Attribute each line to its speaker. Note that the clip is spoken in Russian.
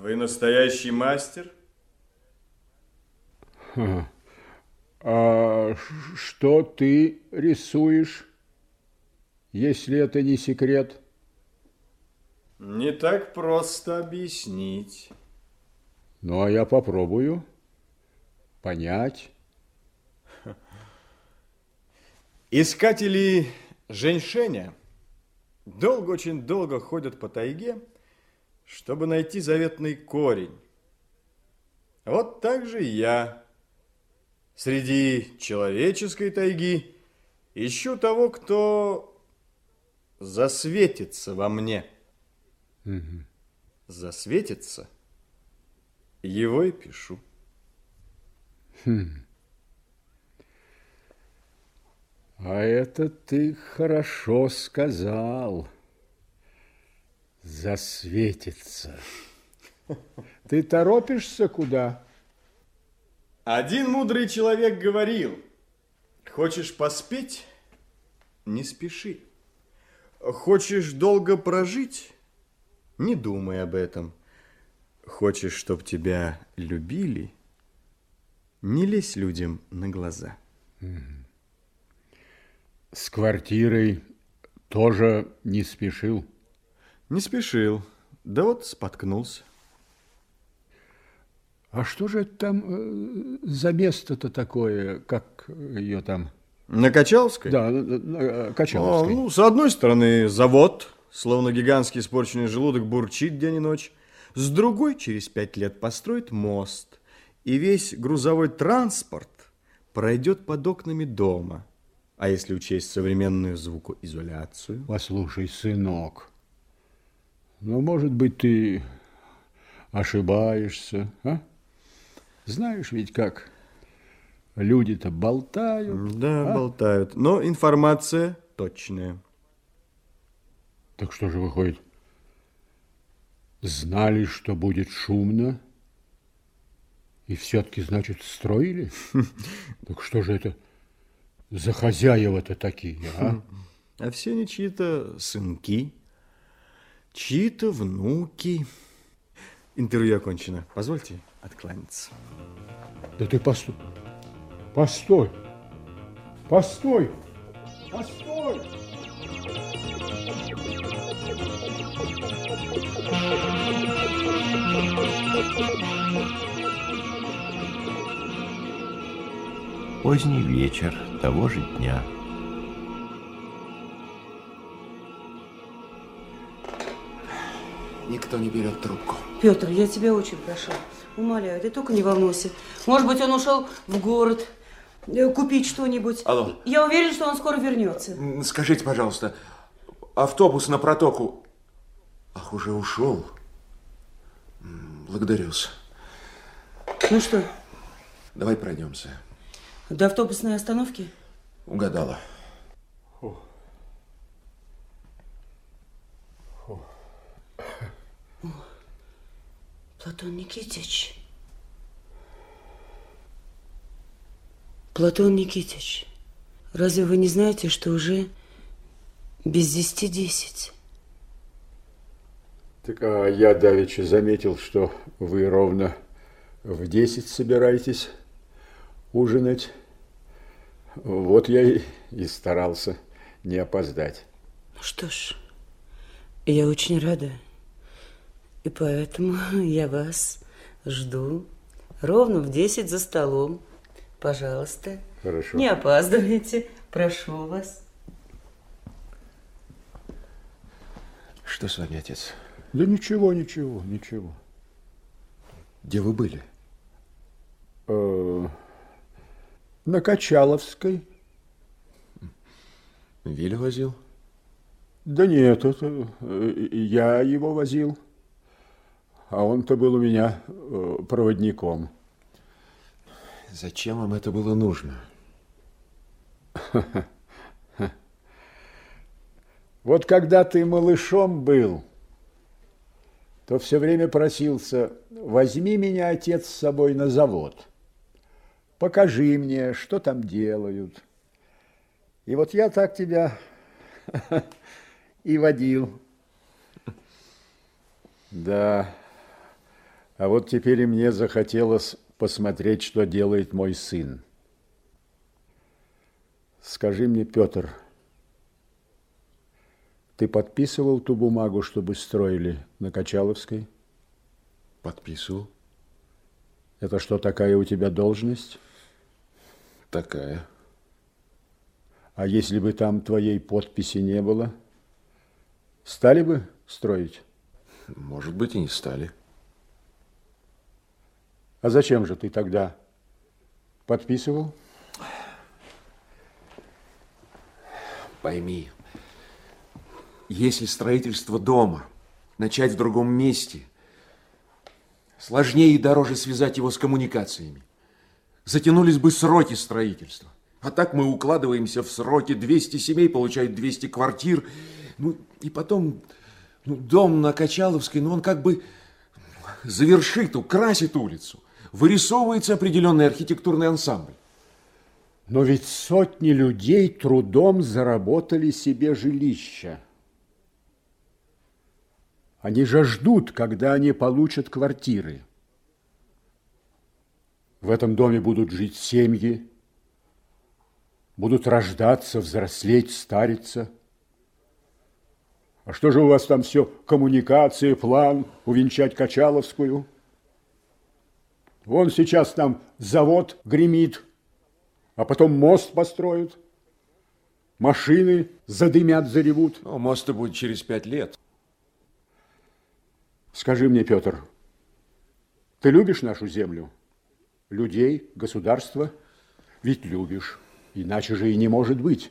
Speaker 1: Вы настоящий мастер?
Speaker 2: А что ты рисуешь, если это не секрет?
Speaker 1: Не так просто объяснить.
Speaker 2: Ну, а я попробую понять.
Speaker 1: Искатели женьшеня долго, очень долго ходят по тайге, чтобы найти заветный корень. Вот так же и я среди человеческой тайги ищу того, кто засветится во мне.
Speaker 2: Угу.
Speaker 1: Засветится, его и пишу.
Speaker 2: Хм. А это ты хорошо сказал. Засветится. Ты торопишься куда?
Speaker 1: Один мудрый человек говорил, хочешь поспеть, не спеши. Хочешь долго прожить, не думай об этом. Хочешь, чтоб тебя любили, не лезь людям на глаза.
Speaker 2: С квартирой тоже не спешил?
Speaker 1: Не спешил, да вот споткнулся.
Speaker 2: А что же это там э, за место-то такое, как ее там?
Speaker 1: На Качаловской?
Speaker 2: Да, на Качаловской.
Speaker 1: А, ну, с одной стороны, завод, словно гигантский испорченный желудок, бурчит день и ночь. С другой, через пять лет построит мост, и весь грузовой транспорт пройдет под окнами дома. А если учесть современную звукоизоляцию?
Speaker 2: Послушай, сынок, ну, может быть, ты ошибаешься, а? Знаешь ведь как люди-то болтают.
Speaker 1: Да, а? болтают, но информация точная.
Speaker 2: Так что же выходит? Знали, что будет шумно, и все-таки, значит, строили? Так что же это за хозяева-то такие, а?
Speaker 1: А все не чьи-то сынки, чьи-то внуки. Интервью окончено. Позвольте откланяться.
Speaker 2: Да ты постой. Постой. Постой. Постой.
Speaker 3: Поздний вечер того же дня.
Speaker 4: Никто не берет трубку.
Speaker 5: Петр, я тебя очень прошу, умоляю, ты только не волнуйся. Может быть, он ушел в город э, купить что-нибудь.
Speaker 4: Алло.
Speaker 5: Я уверен, что он скоро вернется.
Speaker 4: Скажите, пожалуйста, автобус на протоку... Ах, уже ушел. Благодарю-с.
Speaker 5: Ну что?
Speaker 4: Давай пройдемся.
Speaker 5: До автобусной остановки?
Speaker 4: Угадала.
Speaker 5: Платон Никитич. Платон Никитич, разве вы не знаете, что уже без десяти десять?
Speaker 2: Так а я давеча заметил, что вы ровно в десять собираетесь ужинать. Вот я и, и старался не опоздать.
Speaker 5: Ну что ж, я очень рада. И поэтому я вас жду ровно в 10 за столом. Пожалуйста.
Speaker 2: Хорошо.
Speaker 5: Не опаздывайте. Прошу вас.
Speaker 4: Что с вами, отец?
Speaker 2: Да ничего, ничего, ничего.
Speaker 4: Где вы были?
Speaker 2: Э, на Качаловской.
Speaker 4: Виля возил?
Speaker 2: Да нет, это э, я его возил а он-то был у меня э, проводником.
Speaker 4: Зачем вам это было нужно?
Speaker 2: Вот когда ты малышом был, то все время просился, возьми меня, отец, с собой на завод. Покажи мне, что там делают. И вот я так тебя и водил. Да. А вот теперь и мне захотелось посмотреть, что делает мой сын. Скажи мне, Петр, ты подписывал ту бумагу, чтобы строили на Качаловской?
Speaker 4: Подписывал.
Speaker 2: Это что, такая у тебя должность?
Speaker 4: Такая.
Speaker 2: А если бы там твоей подписи не было, стали бы строить?
Speaker 4: Может быть, и не стали.
Speaker 2: А зачем же ты тогда подписывал?
Speaker 4: Пойми, если строительство дома начать в другом месте, сложнее и дороже связать его с коммуникациями. Затянулись бы сроки строительства. А так мы укладываемся в сроки. 200 семей получают 200 квартир. Ну, и потом, ну, дом на Качаловской, ну, он как бы завершит, украсит улицу. Вырисовывается определенный архитектурный ансамбль.
Speaker 2: Но ведь сотни людей трудом заработали себе жилища. Они же ждут, когда они получат квартиры. В этом доме будут жить семьи, будут рождаться, взрослеть, стариться. А что же у вас там все, коммуникации, план, увенчать Качаловскую? Вон сейчас там завод гремит, а потом мост построят, машины задымят, заревут.
Speaker 4: Ну, мост будет через пять лет.
Speaker 2: Скажи мне, Петр, ты любишь нашу землю? Людей, государство? Ведь любишь, иначе же и не может быть.